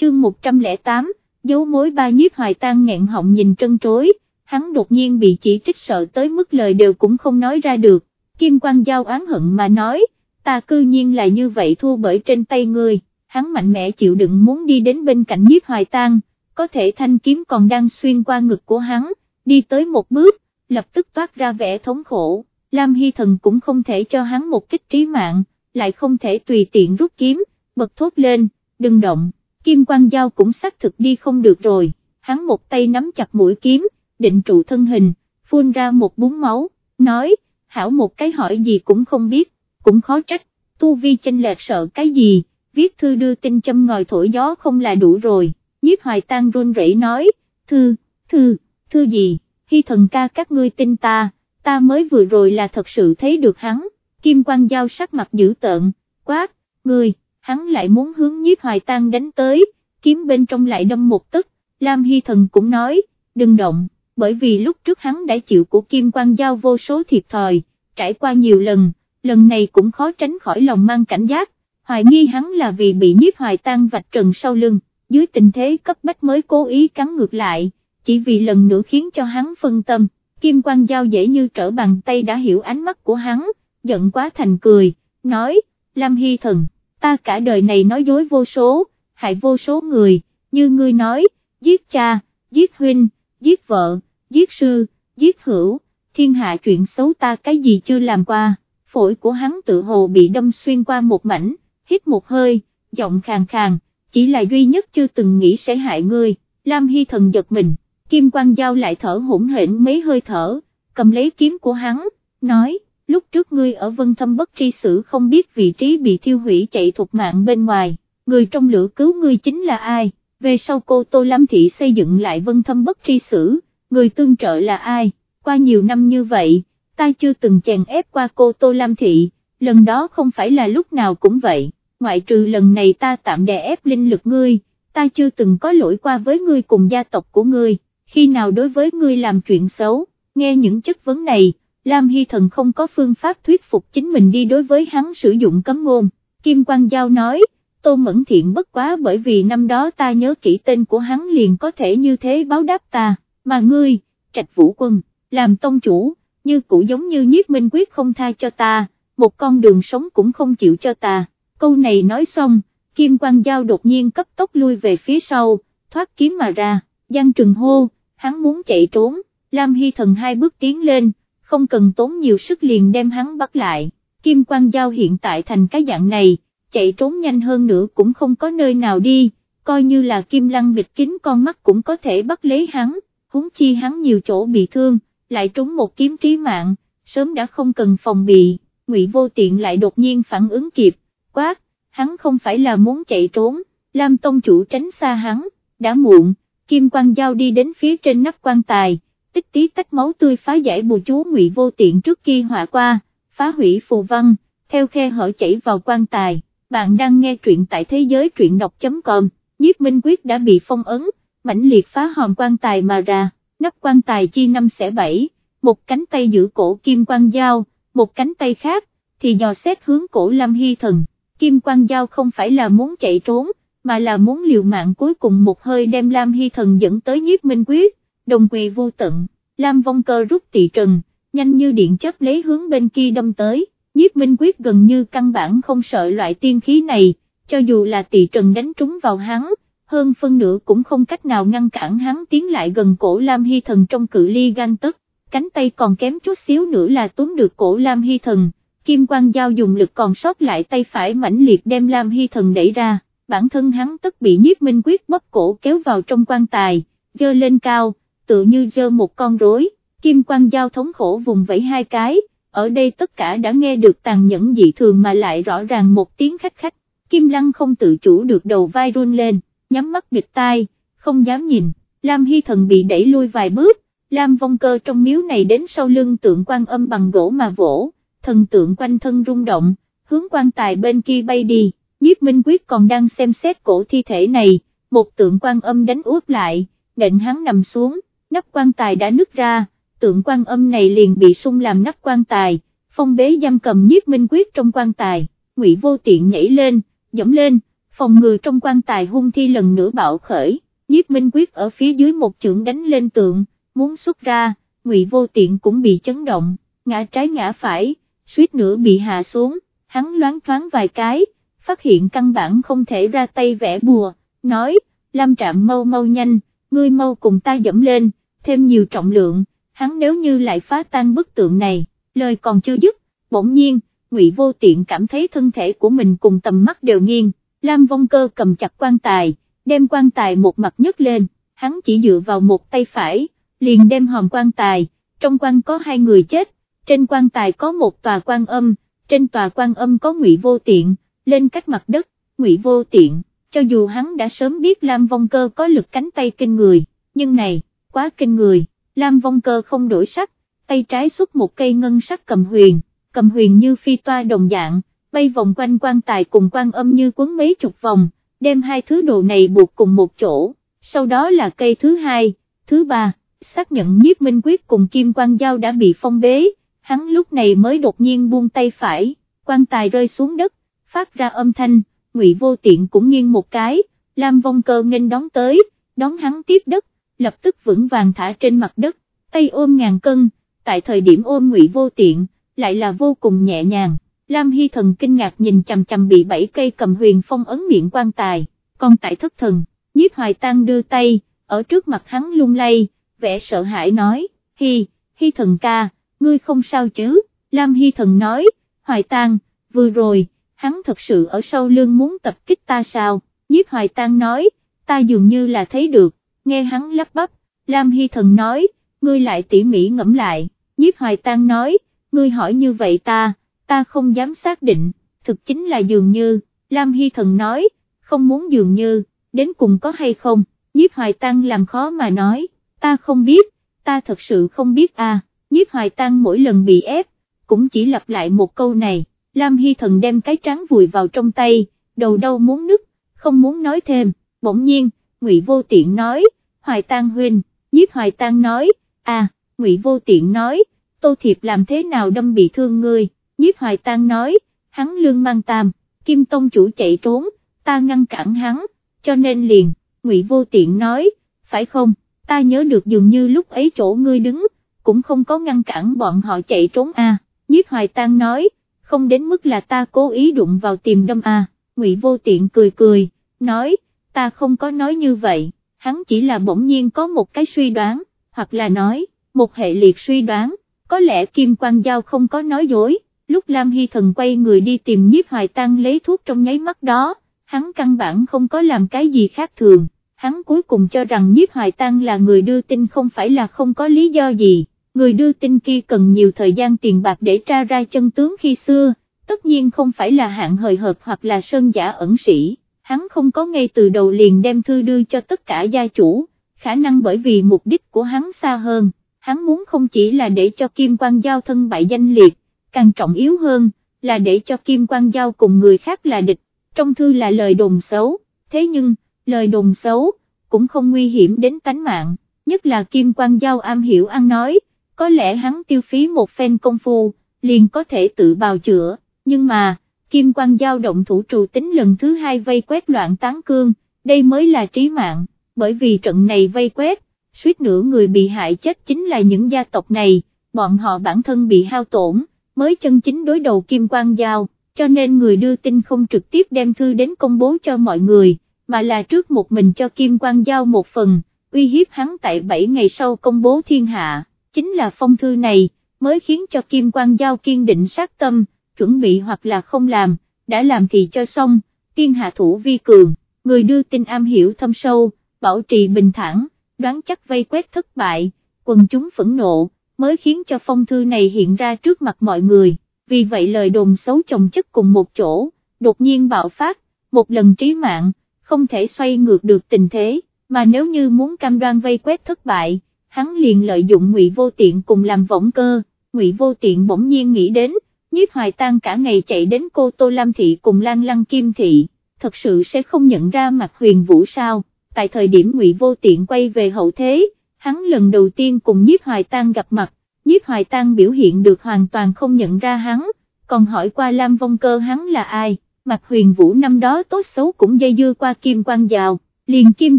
chương 108, dấu mối ba nhiếp hoài tang nghẹn họng nhìn trân trối, hắn đột nhiên bị chỉ trích sợ tới mức lời đều cũng không nói ra được, Kim Quang Giao oán hận mà nói, ta cư nhiên là như vậy thua bởi trên tay người hắn mạnh mẽ chịu đựng muốn đi đến bên cạnh nhiếp hoài tang, có thể thanh kiếm còn đang xuyên qua ngực của hắn, đi tới một bước, lập tức toát ra vẻ thống khổ, Lam Hy Thần cũng không thể cho hắn một kích trí mạng, lại không thể tùy tiện rút kiếm, bật thốt lên, đừng động, Kim Quang Giao cũng xác thực đi không được rồi, hắn một tay nắm chặt mũi kiếm, định trụ thân hình, phun ra một búng máu, nói, hảo một cái hỏi gì cũng không biết, cũng khó trách, tu vi chênh lệch sợ cái gì, viết thư đưa tin châm ngòi thổi gió không là đủ rồi, nhiếp hoài tang run rẩy nói, thư, thư, thư gì, hy thần ca các ngươi tin ta, ta mới vừa rồi là thật sự thấy được hắn, kim quang giao sắc mặt dữ tợn, quát, ngươi, hắn lại muốn hướng nhiếp hoài tang đánh tới, kiếm bên trong lại đâm một tức, Lam Hy thần cũng nói, đừng động, bởi vì lúc trước hắn đã chịu của kim quang giao vô số thiệt thòi, trải qua nhiều lần, lần này cũng khó tránh khỏi lòng mang cảnh giác, hoài nghi hắn là vì bị nhiếp hoài tang vạch trần sau lưng, dưới tình thế cấp bách mới cố ý cắn ngược lại, chỉ vì lần nữa khiến cho hắn phân tâm, kim quang giao dễ như trở bàn tay đã hiểu ánh mắt của hắn, giận quá thành cười, nói, Lam Hy Thần, ta cả đời này nói dối vô số, hại vô số người, như ngươi nói, giết cha, giết huynh, giết vợ, giết sư, giết hữu, thiên hạ chuyện xấu ta cái gì chưa làm qua, phổi của hắn tự hồ bị đâm xuyên qua một mảnh, hít một hơi, giọng khàn khàn, chỉ là duy nhất chưa từng nghĩ sẽ hại ngươi, Lam Hy Thần giật mình, Kim Quang Giao lại thở hỗn hển mấy hơi thở, cầm lấy kiếm của hắn, nói, lúc trước ngươi ở vân thâm bất tri sử không biết vị trí bị thiêu hủy chạy thuộc mạng bên ngoài, người trong lửa cứu ngươi chính là ai, về sau cô Tô Lam Thị xây dựng lại vân thâm bất tri sử, người tương trợ là ai, qua nhiều năm như vậy, ta chưa từng chèn ép qua cô Tô Lam Thị, lần đó không phải là lúc nào cũng vậy, ngoại trừ lần này ta tạm đè ép linh lực ngươi, ta chưa từng có lỗi qua với ngươi cùng gia tộc của ngươi, khi nào đối với ngươi làm chuyện xấu, nghe những chất vấn này, Lam Hy Thần không có phương pháp thuyết phục chính mình đi đối với hắn sử dụng cấm ngôn, Kim Quang Giao nói, Tô Mẫn Thiện bất quá bởi vì năm đó ta nhớ kỹ tên của hắn liền có thể như thế báo đáp ta, mà ngươi, trạch vũ quân, làm tông chủ, như cũ giống như nhiếp minh quyết không tha cho ta, một con đường sống cũng không chịu cho ta, câu này nói xong, Kim Quang Giao đột nhiên cấp tốc lui về phía sau, thoát kiếm mà ra, Giang Trừng hô, hắn muốn chạy trốn, Lam Hy Thần hai bước tiến lên, không cần tốn nhiều sức liền đem hắn bắt lại, Kim Quang Giao hiện tại thành cái dạng này, chạy trốn nhanh hơn nữa cũng không có nơi nào đi, coi như là Kim Lăng bịt kín con mắt cũng có thể bắt lấy hắn, huống chi hắn nhiều chỗ bị thương, lại trúng một kiếm trí mạng, sớm đã không cần phòng bị, Ngụy Vô Tiện lại đột nhiên phản ứng kịp, quát, hắn không phải là muốn chạy trốn, Lam Tông chủ tránh xa hắn, đã muộn, Kim Quang Giao đi đến phía trên nắp quan tài, tích tí tách máu tươi phá giải bùa chú Ngụy Vô Tiện trước kia họa qua, phá hủy phù văn, theo khe hở chảy vào quan tài, bạn đang nghe truyện tại thế giới truyện đọc.com, nhiếp minh quyết đã bị phong ấn, mãnh liệt phá hòm quan tài mà ra, nắp quan tài chi năm xẻ bảy, một cánh tay giữ cổ Kim Quang dao một cánh tay khác, thì dò xét hướng cổ Lâm Hy Thần, Kim Quang dao không phải là muốn chạy trốn, mà là muốn liều mạng cuối cùng một hơi đem Lam Hy Thần dẫn tới nhiếp minh quyết, đồng quỳ vô tận, Lam Vong Cơ rút tỵ trần, nhanh như điện chấp lấy hướng bên kia đâm tới, nhiếp minh quyết gần như căn bản không sợ loại tiên khí này, cho dù là tỵ trần đánh trúng vào hắn, hơn phân nửa cũng không cách nào ngăn cản hắn tiến lại gần cổ Lam Hy Thần trong cự ly gan tức, cánh tay còn kém chút xíu nữa là túm được cổ Lam Hy Thần, Kim Quang Giao dùng lực còn sót lại tay phải mãnh liệt đem Lam Hy Thần đẩy ra, bản thân hắn tức bị nhiếp minh quyết bóp cổ kéo vào trong quan tài, dơ lên cao, tự như dơ một con rối, Kim Quang Giao thống khổ vùng vẫy hai cái, ở đây tất cả đã nghe được tàn nhẫn dị thường mà lại rõ ràng một tiếng khách khách, Kim Lăng không tự chủ được đầu vai run lên nhắm mắt bịt tai, không dám nhìn, Lam Hy Thần bị đẩy lui vài bước, Lam vong cơ trong miếu này đến sau lưng tượng quan âm bằng gỗ mà vỗ, thần tượng quanh thân rung động, hướng quan tài bên kia bay đi, nhiếp minh quyết còn đang xem xét cổ thi thể này, một tượng quan âm đánh úp lại, nện hắn nằm xuống, nắp quan tài đã nứt ra, tượng quan âm này liền bị sung làm nắp quan tài, phong bế giam cầm nhiếp minh quyết trong quan tài, ngụy vô tiện nhảy lên, dẫm lên, phòng ngừa trong quan tài hung thi lần nữa bạo khởi, nhiếp minh quyết ở phía dưới một chưởng đánh lên tượng, muốn xuất ra, ngụy vô tiện cũng bị chấn động, ngã trái ngã phải, suýt nữa bị hạ xuống, hắn loáng thoáng vài cái, phát hiện căn bản không thể ra tay vẽ bùa, nói, Lam Trạm mau mau nhanh, ngươi mau cùng ta dẫm lên, thêm nhiều trọng lượng, hắn nếu như lại phá tan bức tượng này, lời còn chưa dứt, bỗng nhiên, Ngụy Vô Tiện cảm thấy thân thể của mình cùng tầm mắt đều nghiêng, Lam Vong Cơ cầm chặt quan tài, đem quan tài một mặt nhấc lên, hắn chỉ dựa vào một tay phải, liền đem hòm quan tài, trong quan có hai người chết, trên quan tài có một tòa quan âm, trên tòa quan âm có Ngụy Vô Tiện, lên cách mặt đất, Ngụy Vô Tiện, cho dù hắn đã sớm biết Lam Vong Cơ có lực cánh tay kinh người, nhưng này, quá kinh người, Lam Vong Cơ không đổi sắc, tay trái xuất một cây ngân sắc cầm huyền, cầm huyền như phi toa đồng dạng, bay vòng quanh quan tài cùng quan âm như quấn mấy chục vòng, đem hai thứ đồ này buộc cùng một chỗ, sau đó là cây thứ hai, thứ ba, xác nhận nhiếp minh quyết cùng kim quan giao đã bị phong bế, hắn lúc này mới đột nhiên buông tay phải, quan tài rơi xuống đất, phát ra âm thanh, ngụy vô tiện cũng nghiêng một cái, Lam vong cơ nghênh đón tới, đón hắn tiếp đất, lập tức vững vàng thả trên mặt đất, tay ôm ngàn cân, tại thời điểm ôm ngụy vô tiện, lại là vô cùng nhẹ nhàng. Lam Hy Thần kinh ngạc nhìn chằm chằm bị bảy cây cầm huyền phong ấn miệng quan tài, còn tại thất thần, nhiếp hoài tăng đưa tay, ở trước mặt hắn lung lay, vẻ sợ hãi nói, Hy, Hy Thần ca, ngươi không sao chứ, Lam Hy Thần nói, hoài tăng, vừa rồi, hắn thật sự ở sau lưng muốn tập kích ta sao, nhiếp hoài tăng nói, ta dường như là thấy được, nghe hắn lắp bắp, Lam Hy Thần nói, ngươi lại tỉ mỉ ngẫm lại, nhiếp hoài tăng nói, ngươi hỏi như vậy ta, ta không dám xác định, thực chính là dường như, Lam Hy Thần nói, không muốn dường như, đến cùng có hay không, nhiếp hoài tăng làm khó mà nói, ta không biết, ta thật sự không biết à, nhiếp hoài tăng mỗi lần bị ép, cũng chỉ lặp lại một câu này, Lam Hy Thần đem cái trắng vùi vào trong tay, đầu đau muốn nứt, không muốn nói thêm, bỗng nhiên, Ngụy Vô Tiện nói, Hoài Tăng huynh, nhiếp Hoài Tăng nói, à, Ngụy Vô Tiện nói, Tô Thiệp làm thế nào đâm bị thương ngươi, nhiếp Hoài Tăng nói, hắn lương mang tam, Kim Tông chủ chạy trốn, ta ngăn cản hắn, cho nên liền, Ngụy Vô Tiện nói, phải không, ta nhớ được dường như lúc ấy chỗ ngươi đứng, cũng không có ngăn cản bọn họ chạy trốn à, nhiếp Hoài Tăng nói, không đến mức là ta cố ý đụng vào tìm đâm à, Ngụy Vô Tiện cười cười, nói, ta không có nói như vậy, hắn chỉ là bỗng nhiên có một cái suy đoán, hoặc là nói, một hệ liệt suy đoán, có lẽ Kim Quang Giao không có nói dối, lúc Lam Hy Thần quay người đi tìm nhiếp hoài tăng lấy thuốc trong nháy mắt đó, hắn căn bản không có làm cái gì khác thường, hắn cuối cùng cho rằng nhiếp hoài tăng là người đưa tin không phải là không có lý do gì, người đưa tin kia cần nhiều thời gian tiền bạc để tra ra chân tướng khi xưa, tất nhiên không phải là hạng hời hợt hoặc là sơn giả ẩn sĩ hắn không có ngay từ đầu liền đem thư đưa cho tất cả gia chủ, khả năng bởi vì mục đích của hắn xa hơn, hắn muốn không chỉ là để cho Kim Quang Giao thân bại danh liệt, càng trọng yếu hơn, là để cho Kim Quang Giao cùng người khác là địch, trong thư là lời đồn xấu, thế nhưng, lời đồn xấu, cũng không nguy hiểm đến tánh mạng, nhất là Kim Quang Giao am hiểu ăn nói, có lẽ hắn tiêu phí một phen công phu, liền có thể tự bào chữa, nhưng mà, Kim Quang giao động thủ trù tính lần thứ hai vây quét loạn tán cương, đây mới là trí mạng, bởi vì trận này vây quét, suýt nữa người bị hại chết chính là những gia tộc này, bọn họ bản thân bị hao tổn, mới chân chính đối đầu Kim Quang giao, cho nên người đưa tin không trực tiếp đem thư đến công bố cho mọi người, mà là trước một mình cho Kim Quang giao một phần, uy hiếp hắn tại 7 ngày sau công bố thiên hạ, chính là phong thư này, mới khiến cho Kim Quang giao kiên định sát tâm chuẩn bị hoặc là không làm, đã làm thì cho xong, tiên hạ thủ vi cường, người đưa tin am hiểu thâm sâu, bảo trì bình thản, đoán chắc vây quét thất bại, quần chúng phẫn nộ, mới khiến cho phong thư này hiện ra trước mặt mọi người, vì vậy lời đồn xấu chồng chất cùng một chỗ, đột nhiên bạo phát, một lần trí mạng, không thể xoay ngược được tình thế, mà nếu như muốn cam đoan vây quét thất bại, hắn liền lợi dụng ngụy vô tiện cùng làm võng cơ, ngụy vô tiện bỗng nhiên nghĩ đến, nhiếp hoài tang cả ngày chạy đến cô Tô Lam Thị cùng Lan Lăng Kim Thị, thật sự sẽ không nhận ra mặt huyền vũ sao, tại thời điểm ngụy Vô Tiện quay về hậu thế, hắn lần đầu tiên cùng nhiếp hoài tang gặp mặt, nhiếp hoài tang biểu hiện được hoàn toàn không nhận ra hắn, còn hỏi qua Lam Vong Cơ hắn là ai, mặt huyền vũ năm đó tốt xấu cũng dây dưa qua kim quan giao, liền kim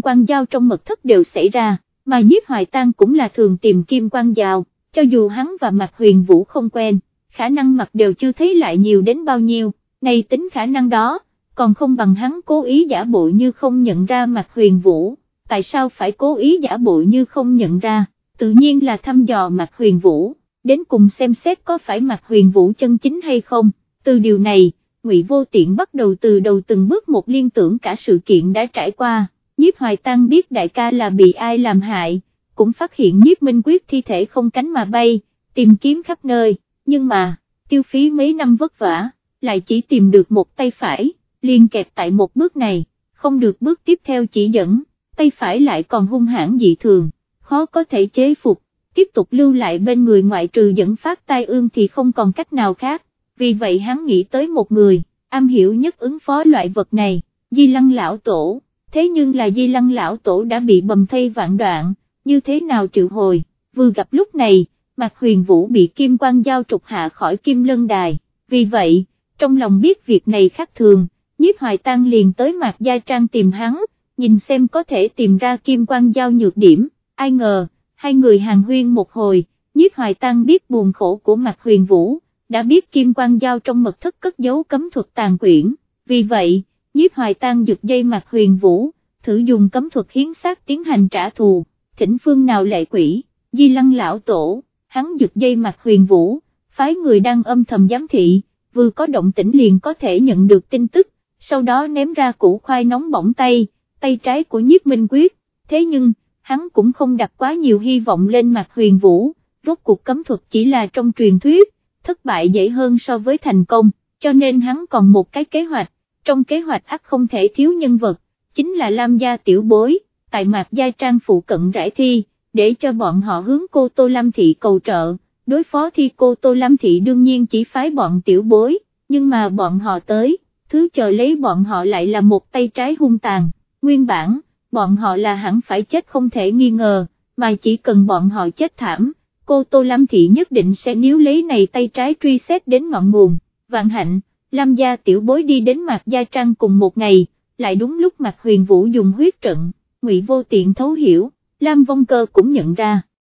quan giao trong mật thất đều xảy ra, mà nhiếp hoài tang cũng là thường tìm kim quan giao, cho dù hắn và mặt huyền vũ không quen, khả năng mặt đều chưa thấy lại nhiều đến bao nhiêu, này tính khả năng đó, còn không bằng hắn cố ý giả bộ như không nhận ra mặt huyền vũ, tại sao phải cố ý giả bộ như không nhận ra, tự nhiên là thăm dò mặt huyền vũ, đến cùng xem xét có phải mặt huyền vũ chân chính hay không, từ điều này, ngụy Vô Tiện bắt đầu từ đầu từng bước một liên tưởng cả sự kiện đã trải qua, nhiếp hoài tăng biết đại ca là bị ai làm hại, cũng phát hiện nhiếp minh quyết thi thể không cánh mà bay, tìm kiếm khắp nơi, nhưng mà, tiêu phí mấy năm vất vả, lại chỉ tìm được một tay phải, liên kẹt tại một bước này, không được bước tiếp theo chỉ dẫn, tay phải lại còn hung hãn dị thường, khó có thể chế phục, tiếp tục lưu lại bên người ngoại trừ dẫn phát tai ương thì không còn cách nào khác, vì vậy hắn nghĩ tới một người, am hiểu nhất ứng phó loại vật này, di lăng lão tổ, thế nhưng là di lăng lão tổ đã bị bầm thây vạn đoạn, như thế nào triệu hồi, vừa gặp lúc này, Mạc huyền vũ bị kim quang giao trục hạ khỏi kim lân đài, vì vậy, trong lòng biết việc này khác thường, nhiếp hoài tăng liền tới mặt gia trang tìm hắn, nhìn xem có thể tìm ra kim quang giao nhược điểm, ai ngờ, hai người hàng huyên một hồi, nhiếp hoài tăng biết buồn khổ của Mạc huyền vũ, đã biết kim quang giao trong mật thất cất giấu cấm thuật tàn quyển, vì vậy, nhiếp hoài tăng giật dây Mạc huyền vũ, thử dùng cấm thuật hiến sát tiến hành trả thù, thỉnh phương nào lệ quỷ, di lăng lão tổ, hắn giật dây mặt huyền vũ, phái người đang âm thầm giám thị, vừa có động tĩnh liền có thể nhận được tin tức, sau đó ném ra củ khoai nóng bỏng tay, tay trái của nhiếp minh quyết, thế nhưng, hắn cũng không đặt quá nhiều hy vọng lên mặt huyền vũ, rốt cuộc cấm thuật chỉ là trong truyền thuyết, thất bại dễ hơn so với thành công, cho nên hắn còn một cái kế hoạch, trong kế hoạch ắt không thể thiếu nhân vật, chính là Lam gia tiểu bối, tại mạc gia trang phụ cận rải thi, để cho bọn họ hướng cô Tô Lam Thị cầu trợ, đối phó thì cô Tô Lam Thị đương nhiên chỉ phái bọn tiểu bối, nhưng mà bọn họ tới, thứ chờ lấy bọn họ lại là một tay trái hung tàn, nguyên bản, bọn họ là hẳn phải chết không thể nghi ngờ, mà chỉ cần bọn họ chết thảm cô Tô Lam Thị nhất định sẽ níu lấy này tay trái truy xét đến ngọn nguồn, vạn hạnh, Lam gia tiểu bối đi đến mặt gia trang cùng một ngày, lại đúng lúc mặt huyền vũ dùng huyết trận, ngụy vô tiện thấu hiểu, Lam vong cơ cũng nhận ra,